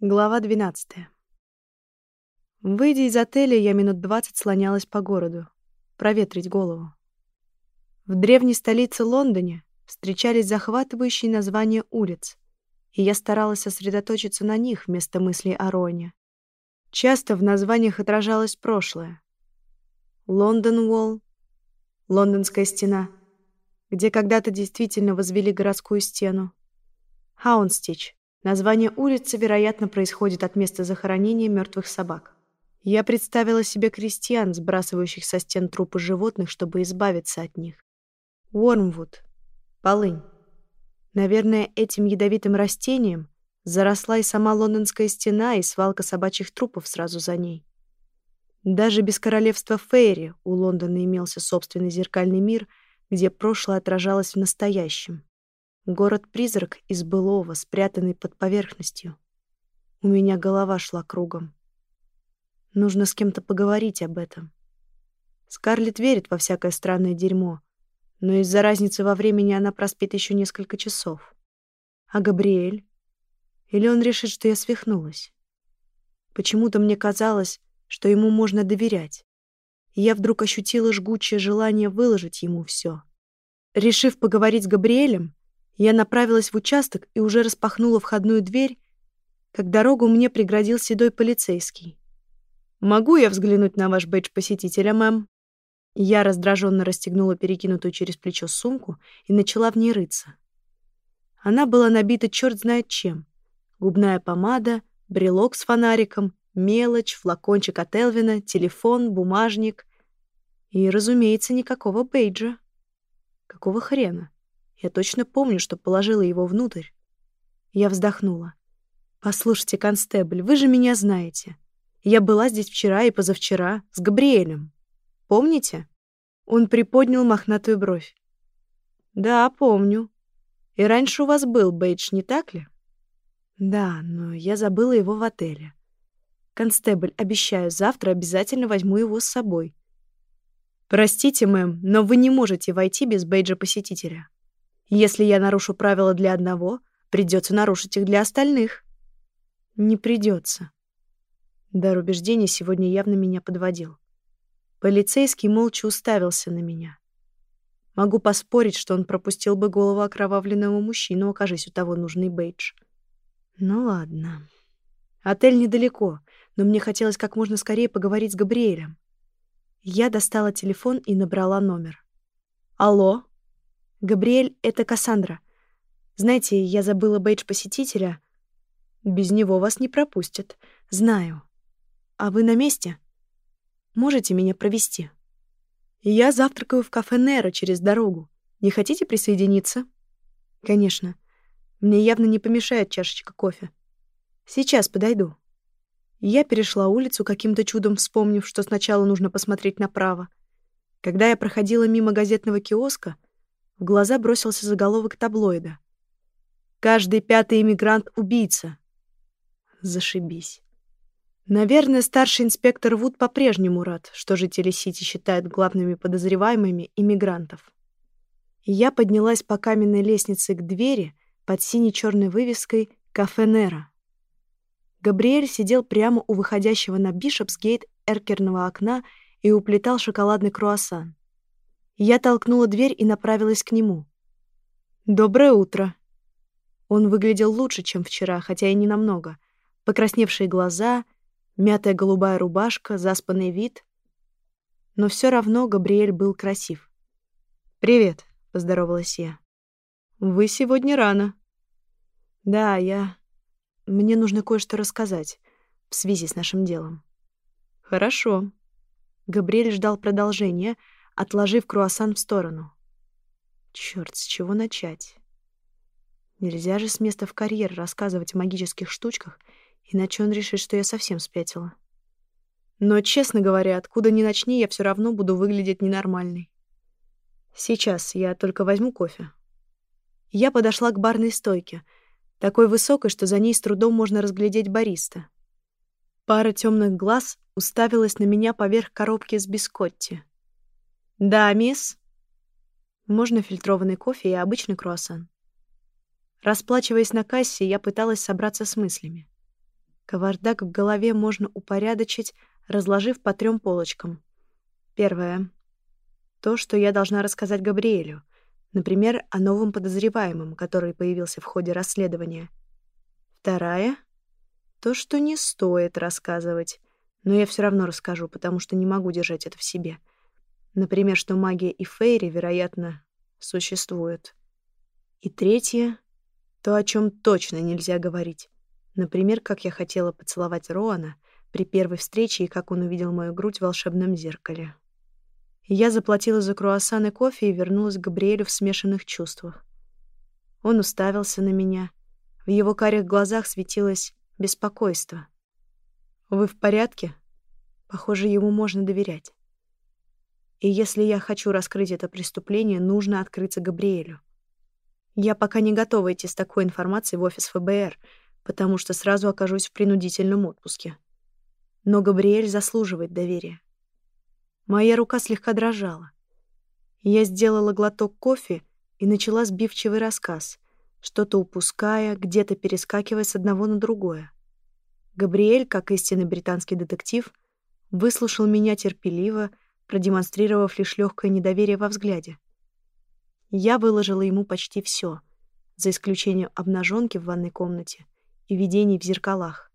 Глава 12. Выйдя из отеля, я минут двадцать слонялась по городу, проветрить голову. В древней столице Лондоне встречались захватывающие названия улиц, и я старалась сосредоточиться на них вместо мыслей о Роне. Часто в названиях отражалось прошлое. Лондон Уолл, Лондонская стена, где когда-то действительно возвели городскую стену. Хаунстич, Название улицы, вероятно, происходит от места захоронения мертвых собак. Я представила себе крестьян, сбрасывающих со стен трупы животных, чтобы избавиться от них. Уормвуд. Полынь. Наверное, этим ядовитым растением заросла и сама лондонская стена, и свалка собачьих трупов сразу за ней. Даже без королевства Фейри у Лондона имелся собственный зеркальный мир, где прошлое отражалось в настоящем. Город-призрак из былого, спрятанный под поверхностью. У меня голова шла кругом. Нужно с кем-то поговорить об этом. Скарлетт верит во всякое странное дерьмо, но из-за разницы во времени она проспит еще несколько часов. А Габриэль? Или он решит, что я свихнулась? Почему-то мне казалось, что ему можно доверять. И я вдруг ощутила жгучее желание выложить ему все. Решив поговорить с Габриэлем, я направилась в участок и уже распахнула входную дверь, как дорогу мне преградил седой полицейский. «Могу я взглянуть на ваш бейдж посетителя, мэм?» Я раздраженно расстегнула перекинутую через плечо сумку и начала в ней рыться. Она была набита черт знает чем. Губная помада, брелок с фонариком, мелочь, флакончик от Элвина, телефон, бумажник. И, разумеется, никакого бейджа. Какого хрена? Я точно помню, что положила его внутрь. Я вздохнула. «Послушайте, констебль, вы же меня знаете. Я была здесь вчера и позавчера с Габриэлем. Помните?» Он приподнял мохнатую бровь. «Да, помню. И раньше у вас был бейдж, не так ли?» «Да, но я забыла его в отеле. Констебль, обещаю, завтра обязательно возьму его с собой». «Простите, мэм, но вы не можете войти без бейджа посетителя». Если я нарушу правила для одного, придется нарушить их для остальных. Не придется. Дар убеждения сегодня явно меня подводил. Полицейский молча уставился на меня. Могу поспорить, что он пропустил бы голову окровавленного мужчину, окажись у того нужный бейдж. Ну ладно. Отель недалеко, но мне хотелось как можно скорее поговорить с Габриэлем. Я достала телефон и набрала номер. «Алло?» «Габриэль — это Кассандра. Знаете, я забыла бейдж посетителя. Без него вас не пропустят. Знаю. А вы на месте? Можете меня провести? Я завтракаю в кафе Нера через дорогу. Не хотите присоединиться? Конечно. Мне явно не помешает чашечка кофе. Сейчас подойду. Я перешла улицу, каким-то чудом вспомнив, что сначала нужно посмотреть направо. Когда я проходила мимо газетного киоска — в глаза бросился заголовок таблоида. «Каждый пятый иммигрант — убийца». Зашибись. Наверное, старший инспектор Вуд по-прежнему рад, что жители Сити считают главными подозреваемыми иммигрантов. Я поднялась по каменной лестнице к двери под синей-черной вывеской «Кафе Нера». Габриэль сидел прямо у выходящего на Бишопсгейт эркерного окна и уплетал шоколадный круассан. Я толкнула дверь и направилась к нему. «Доброе утро!» Он выглядел лучше, чем вчера, хотя и не намного. Покрасневшие глаза, мятая голубая рубашка, заспанный вид. Но все равно Габриэль был красив. «Привет», — поздоровалась я. «Вы сегодня рано». «Да, я... Мне нужно кое-что рассказать в связи с нашим делом». «Хорошо». Габриэль ждал продолжения — отложив круассан в сторону. Черт, с чего начать? Нельзя же с места в карьер рассказывать о магических штучках, иначе он решит, что я совсем спятила. Но, честно говоря, откуда ни начни, я все равно буду выглядеть ненормальной. Сейчас я только возьму кофе. Я подошла к барной стойке, такой высокой, что за ней с трудом можно разглядеть бариста. Пара темных глаз уставилась на меня поверх коробки с бискотти. «Да, мисс». Можно фильтрованный кофе и обычный круассан. Расплачиваясь на кассе, я пыталась собраться с мыслями. Кавардак в голове можно упорядочить, разложив по трем полочкам. Первое. То, что я должна рассказать Габриэлю. Например, о новом подозреваемом, который появился в ходе расследования. Вторая — то, что не стоит рассказывать, но я все равно расскажу, потому что не могу держать это в себе. Например, что магия и фейри, вероятно, существуют. И третье — то, о чем точно нельзя говорить. Например, как я хотела поцеловать Роана при первой встрече и как он увидел мою грудь в волшебном зеркале. Я заплатила за круассан и кофе и вернулась к Габриэлю в смешанных чувствах. Он уставился на меня. В его карих глазах светилось беспокойство. «Вы в порядке?» Похоже, ему можно доверять. И если я хочу раскрыть это преступление, нужно открыться Габриэлю. Я пока не готова идти с такой информацией в офис ФБР, потому что сразу окажусь в принудительном отпуске. Но Габриэль заслуживает доверия. Моя рука слегка дрожала. Я сделала глоток кофе и начала сбивчивый рассказ, что-то упуская, где-то перескакивая с одного на другое. Габриэль, как истинный британский детектив, выслушал меня терпеливо, продемонстрировав лишь легкое недоверие во взгляде. Я выложила ему почти все, за исключением обнаженки в ванной комнате и видений в зеркалах.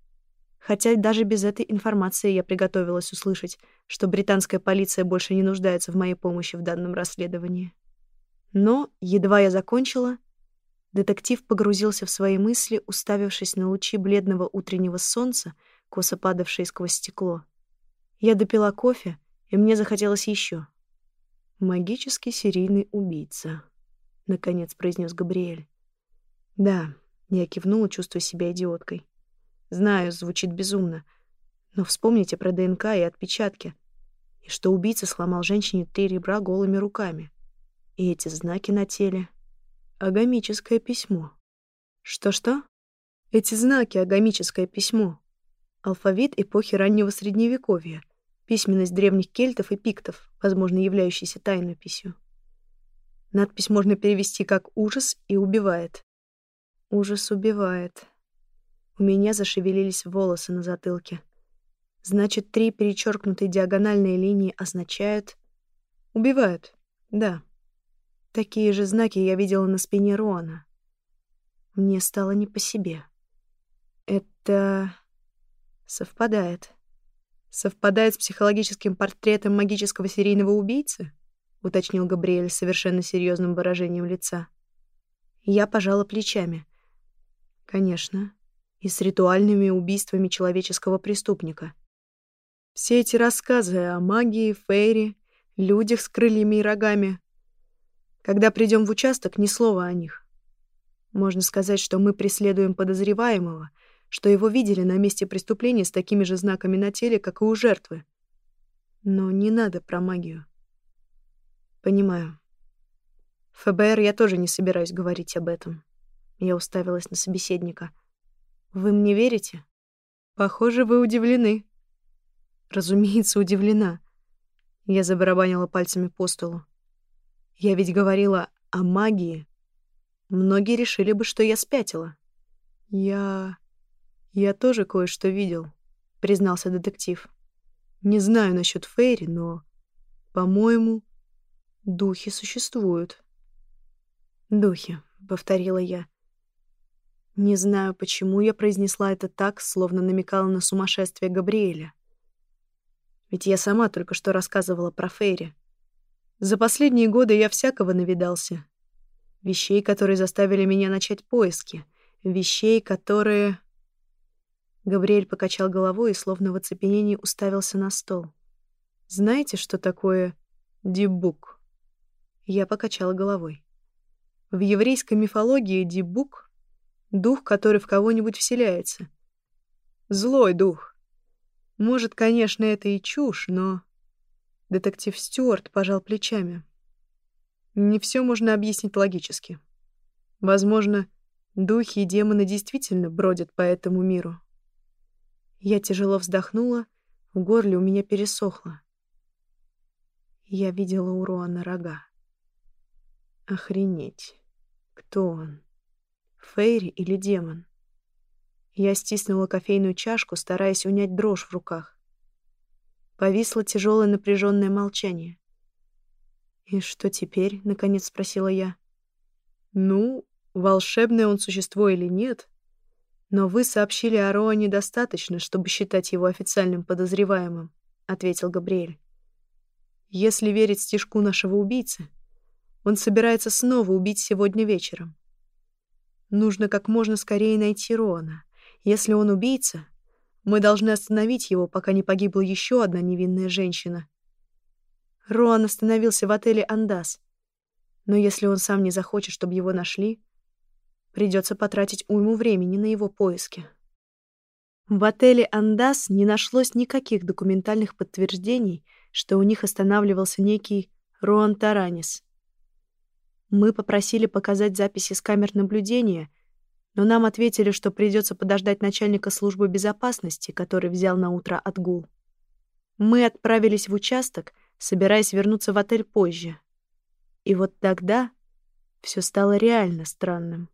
Хотя даже без этой информации я приготовилась услышать, что британская полиция больше не нуждается в моей помощи в данном расследовании. Но, едва я закончила, детектив погрузился в свои мысли, уставившись на лучи бледного утреннего солнца, косо падавшие сквозь стекло. Я допила кофе, и мне захотелось еще. «Магический серийный убийца», — наконец произнес Габриэль. «Да», — я кивнула, чувствуя себя идиоткой. Знаю, звучит безумно. Но вспомните про ДНК и отпечатки. И что убийца сломал женщине три ребра голыми руками. И эти знаки на теле. Агамическое письмо. Что-что? Эти знаки — агамическое письмо. Алфавит эпохи раннего Средневековья. Письменность древних кельтов и пиктов, возможно, являющаяся тайнописью. Надпись можно перевести как «ужас» и «убивает». Ужас убивает. У меня зашевелились волосы на затылке. Значит, три перечеркнутые диагональные линии означают... Убивают. Да. Такие же знаки я видела на спине Роана. Мне стало не по себе. Это... совпадает. Совпадает с психологическим портретом магического серийного убийцы? Уточнил Габриэль совершенно серьезным выражением лица. Я пожала плечами. Конечно и с ритуальными убийствами человеческого преступника. Все эти рассказы о магии, фейре, людях с крыльями и рогами. Когда придем в участок, ни слова о них. Можно сказать, что мы преследуем подозреваемого, что его видели на месте преступления с такими же знаками на теле, как и у жертвы. Но не надо про магию. Понимаю. ФБР я тоже не собираюсь говорить об этом. Я уставилась на собеседника — вы мне верите? Похоже, вы удивлены. Разумеется, удивлена. Я забарабанила пальцами по столу. Я ведь говорила о магии. Многие решили бы, что я спятила. Я... Я тоже кое-что видел, признался детектив. Не знаю насчет Фейри, но, по-моему, духи существуют. Духи, повторила я. Не знаю, почему я произнесла это так, словно намекала на сумасшествие Габриэля. Ведь я сама только что рассказывала про Фейри. За последние годы я всякого навидался. Вещей, которые заставили меня начать поиски. Вещей, которые... Габриэль покачал головой и словно в оцепенении уставился на стол. «Знаете, что такое дибук?» Я покачала головой. В еврейской мифологии дибук Дух, который в кого-нибудь вселяется. Злой дух. Может, конечно, это и чушь, но... Детектив Стюарт пожал плечами. Не все можно объяснить логически. Возможно, духи и демоны действительно бродят по этому миру. Я тяжело вздохнула, в горле у меня пересохло. Я видела у Роана рога. Охренеть. Кто он? Фейри или демон? Я стиснула кофейную чашку, стараясь унять дрожь в руках. Повисло тяжелое напряженное молчание. «И что теперь?» — наконец спросила я. «Ну, волшебное он существо или нет, но вы сообщили о Роане достаточно, чтобы считать его официальным подозреваемым», — ответил Габриэль. «Если верить стишку нашего убийцы, он собирается снова убить сегодня вечером. Нужно как можно скорее найти Роана. Если он убийца, мы должны остановить его, пока не погибла еще одна невинная женщина. Роан остановился в отеле «Андас». Но если он сам не захочет, чтобы его нашли, придется потратить уйму времени на его поиски. В отеле «Андас» не нашлось никаких документальных подтверждений, что у них останавливался некий Роан Таранис. Мы попросили показать записи с камер наблюдения — но нам ответили, что придется подождать начальника службы безопасности, который взял на утро отгул. Мы отправились в участок, собираясь вернуться в отель позже. И вот тогда все стало реально странным.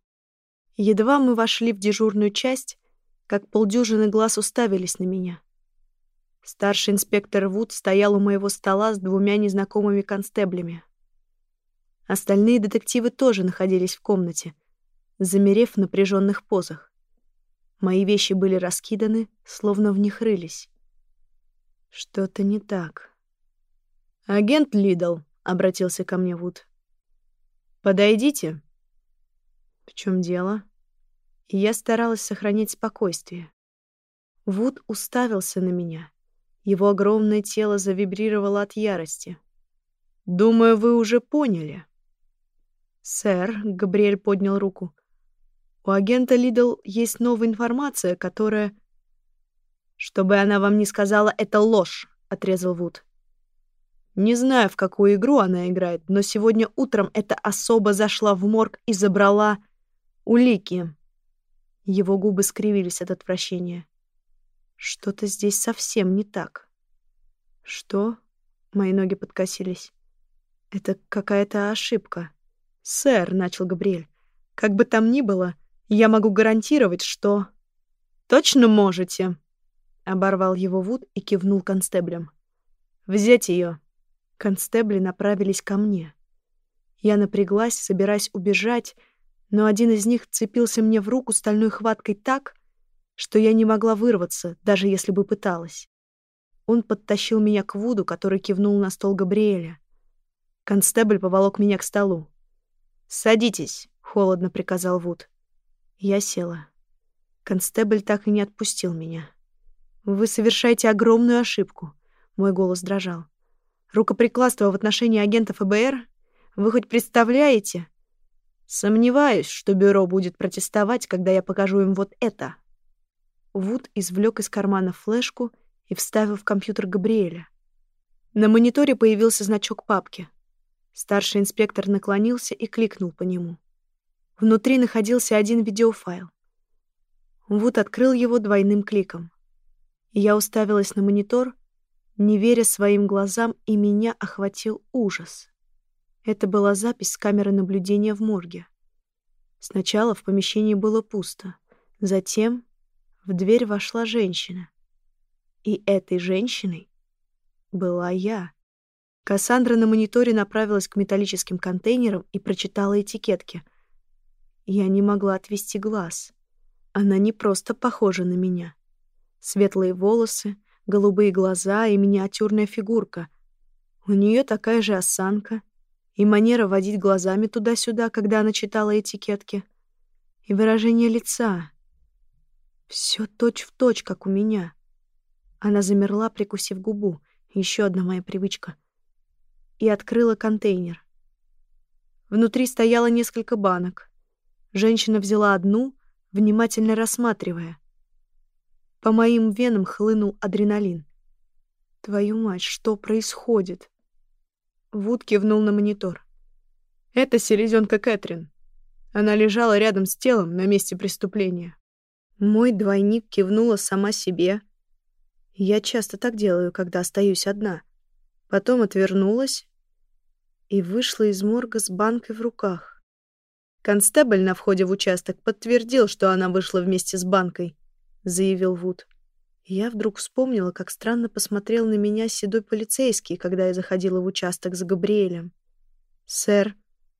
Едва мы вошли в дежурную часть, как полдюжины глаз уставились на меня. Старший инспектор Вуд стоял у моего стола с двумя незнакомыми констеблями. Остальные детективы тоже находились в комнате, замерев в напряженных позах. Мои вещи были раскиданы, словно в них рылись. Что-то не так. «Агент Лидл», — обратился ко мне Вуд. «Подойдите». «В чем дело?» И я старалась сохранять спокойствие. Вуд уставился на меня. Его огромное тело завибрировало от ярости. «Думаю, вы уже поняли». «Сэр», — Габриэль поднял руку, у агента Лидл есть новая информация, которая... Чтобы она вам не сказала, это ложь, отрезал Вуд. Не знаю, в какую игру она играет, но сегодня утром эта особа зашла в морг и забрала улики. Его губы скривились от отвращения. Что-то здесь совсем не так. Что? Мои ноги подкосились. Это какая-то ошибка. Сэр, начал Габриэль. Как бы там ни было, я могу гарантировать, что... Точно можете, оборвал его Вуд и кивнул констеблям. Взять ее. Констебли направились ко мне. Я напряглась, собираясь убежать, но один из них цепился мне в руку стальной хваткой так, что я не могла вырваться, даже если бы пыталась. Он подтащил меня к Вуду, который кивнул на стол Габриэля. Констебль поволок меня к столу. «Садитесь», — холодно приказал Вуд. Я села. Констебль так и не отпустил меня. «Вы совершаете огромную ошибку», — мой голос дрожал. «Рукоприкладство в отношении агентов ФБР? Вы хоть представляете?» «Сомневаюсь, что бюро будет протестовать, когда я покажу им вот это». Вуд извлек из кармана флешку и вставил в компьютер Габриэля. На мониторе появился значок папки. Старший инспектор наклонился и кликнул по нему. Внутри находился один видеофайл. Вуд открыл его двойным кликом. Я уставилась на монитор, не веря своим глазам, и меня охватил ужас. Это была запись с камеры наблюдения в морге. Сначала в помещении было пусто. Затем в дверь вошла женщина. И этой женщиной была я. Кассандра на мониторе направилась к металлическим контейнерам и прочитала этикетки — я не могла отвести глаз. Она не просто похожа на меня. Светлые волосы, голубые глаза и миниатюрная фигурка. У нее такая же осанка и манера водить глазами туда-сюда, когда она читала этикетки. И выражение лица. Все точь-в-точь, как у меня. Она замерла, прикусив губу. Еще одна моя привычка. И открыла контейнер. Внутри стояло несколько банок. Женщина взяла одну, внимательно рассматривая. По моим венам хлынул адреналин. Твою мать, что происходит? Вуд кивнул на монитор. Это селезенка Кэтрин. Она лежала рядом с телом на месте преступления. Мой двойник кивнула сама себе. Я часто так делаю, когда остаюсь одна. Потом отвернулась и вышла из морга с банкой в руках. Констебль на входе в участок подтвердил, что она вышла вместе с банкой. — заявил Вуд. Я вдруг вспомнила, как странно посмотрел на меня седой полицейский, когда я заходила в участок с Габриэлем. «Сэр,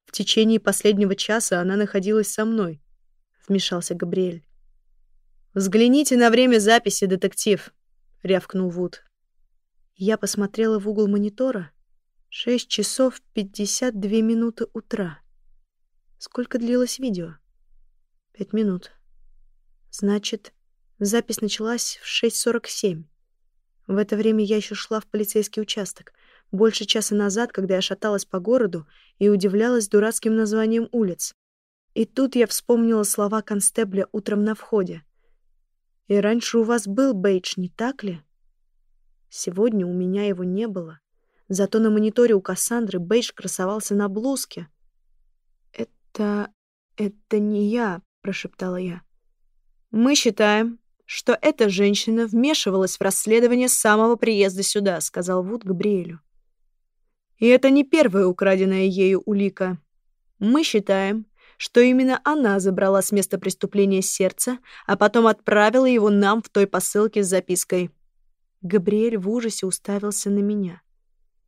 в течение последнего часа она находилась со мной», — вмешался Габриэль. «Взгляните на время записи, детектив», — рявкнул Вуд. Я посмотрела в угол монитора. Шесть часов пятьдесят две минуты утра. Сколько длилось видео? Пять минут. Значит, запись началась в 6.47. В это время я еще шла в полицейский участок. Больше часа назад, когда я шаталась по городу и удивлялась дурацким названием улиц. И тут я вспомнила слова констебля утром на входе. «И раньше у вас был бейдж, не так ли?» Сегодня у меня его не было. Зато на мониторе у Кассандры бейдж красовался на блузке. «Это... это не я», — прошептала я. «Мы считаем, что эта женщина вмешивалась в расследование с самого приезда сюда», — сказал Вуд Габриэлю. «И это не первая украденная ею улика. Мы считаем, что именно она забрала с места преступления сердце, а потом отправила его нам в той посылке с запиской». Габриэль в ужасе уставился на меня.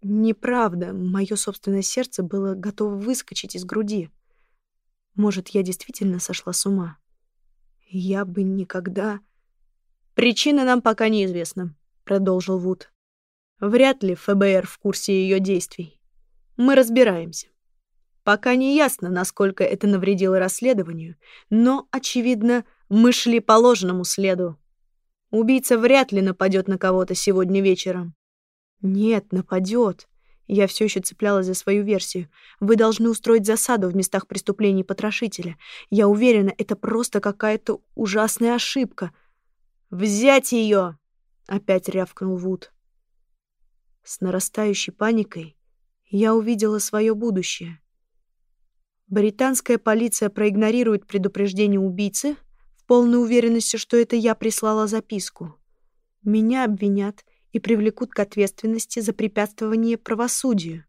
Неправда, мое собственное сердце было готово выскочить из груди. Может, я действительно сошла с ума? Я бы никогда... «Причина нам пока неизвестна», — продолжил Вуд. «Вряд ли ФБР в курсе ее действий. Мы разбираемся. Пока не ясно, насколько это навредило расследованию, но, очевидно, мы шли по ложному следу. Убийца вряд ли нападет на кого-то сегодня вечером». «Нет, нападет. Я все еще цеплялась за свою версию. Вы должны устроить засаду в местах преступлений потрошителя. Я уверена, это просто какая-то ужасная ошибка. «Взять ее!» — опять рявкнул Вуд. С нарастающей паникой я увидела свое будущее. Британская полиция проигнорирует предупреждение убийцы в полной уверенности, что это я прислала записку. Меня обвинят и привлекут к ответственности за препятствование правосудию.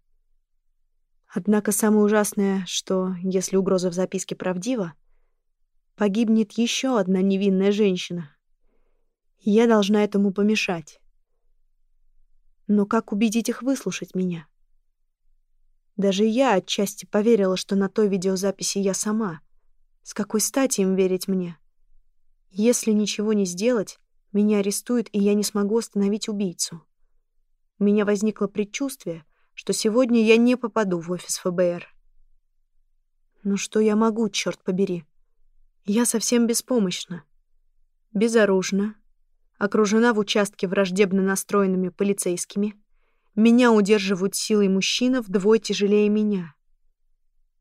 Однако самое ужасное, что, если угроза в записке правдива, погибнет еще одна невинная женщина. Я должна этому помешать. Но как убедить их выслушать меня? Даже я отчасти поверила, что на той видеозаписи я сама. С какой стати им верить мне? Если ничего не сделать, меня арестуют, и я не смогу остановить убийцу. У меня возникло предчувствие, что сегодня я не попаду в офис ФБР. Ну что я могу, черт побери? Я совсем беспомощна. Безоружна. Окружена в участке враждебно настроенными полицейскими. Меня удерживают силой мужчина вдвое тяжелее меня.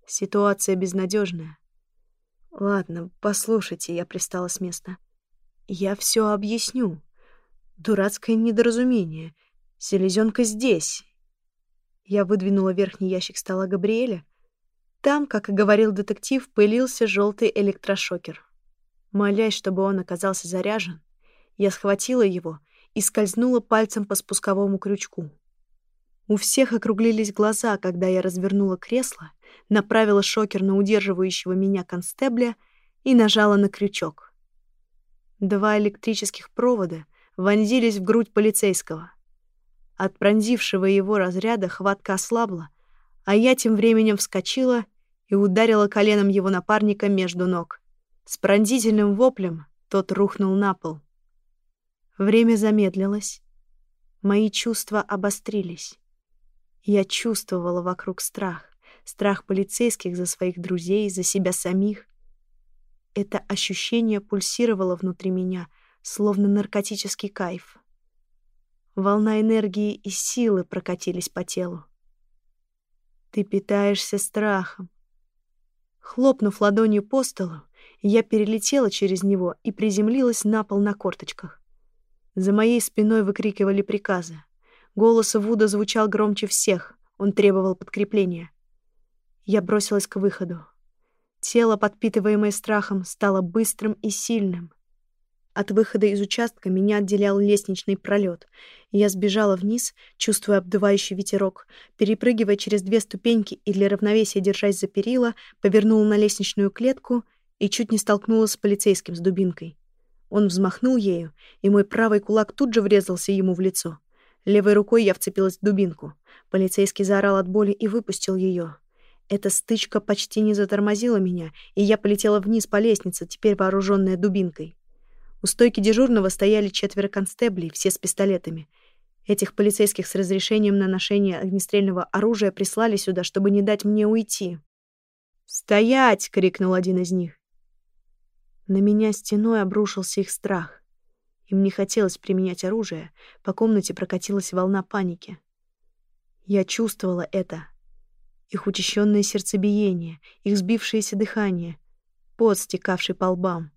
Ситуация безнадежная. Ладно, послушайте, я пристала с места. Я все объясню. Дурацкое недоразумение. Селезенка здесь. Я выдвинула верхний ящик стола Габриэля. Там, как и говорил детектив, пылился желтый электрошокер. Молясь, чтобы он оказался заряжен, я схватила его и скользнула пальцем по спусковому крючку. У всех округлились глаза, когда я развернула кресло, направила шокер на удерживающего меня констебля и нажала на крючок. Два электрических провода вонзились в грудь полицейского. От пронзившего его разряда хватка ослабла, а я тем временем вскочила и ударила коленом его напарника между ног. С пронзительным воплем тот рухнул на пол. Время замедлилось. Мои чувства обострились. Я чувствовала вокруг страх. Страх полицейских за своих друзей, за себя самих. Это ощущение пульсировало внутри меня, словно наркотический кайф. Волна энергии и силы прокатились по телу. Ты питаешься страхом. Хлопнув ладонью по столу, я перелетела через него и приземлилась на пол на корточках. За моей спиной выкрикивали приказы. Голос Вуда звучал громче всех, он требовал подкрепления. Я бросилась к выходу. Тело, подпитываемое страхом, стало быстрым и сильным. От выхода из участка меня отделял лестничный пролет. Я сбежала вниз, чувствуя обдувающий ветерок, перепрыгивая через две ступеньки и для равновесия держась за перила, повернула на лестничную клетку и чуть не столкнулась с полицейским с дубинкой. Он взмахнул ею, и мой правый кулак тут же врезался ему в лицо. Левой рукой я вцепилась в дубинку. Полицейский заорал от боли и выпустил ее. Эта стычка почти не затормозила меня, и я полетела вниз по лестнице, теперь вооруженная дубинкой. У стойки дежурного стояли четверо констеблей, все с пистолетами. Этих полицейских с разрешением на ношение огнестрельного оружия прислали сюда, чтобы не дать мне уйти. «Стоять!» — крикнул один из них. На меня стеной обрушился их страх. Им не хотелось применять оружие, по комнате прокатилась волна паники. Я чувствовала это. Их учащенное сердцебиение, их сбившееся дыхание, пот, стекавший по лбам.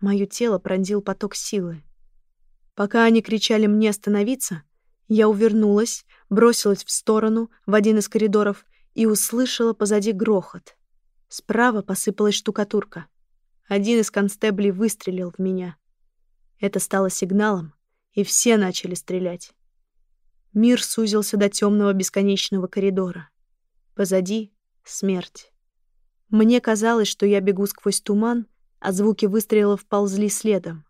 Мое тело пронзил поток силы. Пока они кричали мне остановиться, я увернулась, бросилась в сторону, в один из коридоров, и услышала позади грохот. Справа посыпалась штукатурка. Один из констеблей выстрелил в меня. Это стало сигналом, и все начали стрелять. Мир сузился до темного бесконечного коридора. Позади — смерть. Мне казалось, что я бегу сквозь туман, а звуки выстрелов ползли следом.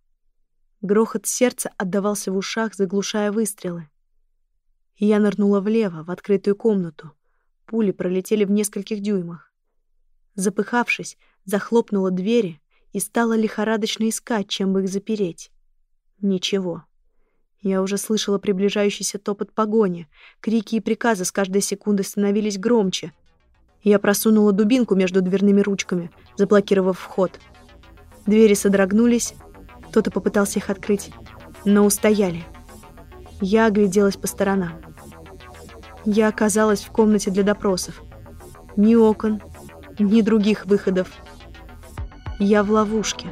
Грохот сердца отдавался в ушах, заглушая выстрелы. Я нырнула влево, в открытую комнату. Пули пролетели в нескольких дюймах. Запыхавшись, захлопнула двери и стала лихорадочно искать, чем бы их запереть. Ничего. Я уже слышала приближающийся топот погони. Крики и приказы с каждой секундой становились громче. Я просунула дубинку между дверными ручками, заблокировав вход. Двери содрогнулись. Кто-то попытался их открыть, но устояли. Я огляделась по сторонам. Я оказалась в комнате для допросов. Ни окон, ни других выходов. Я в ловушке.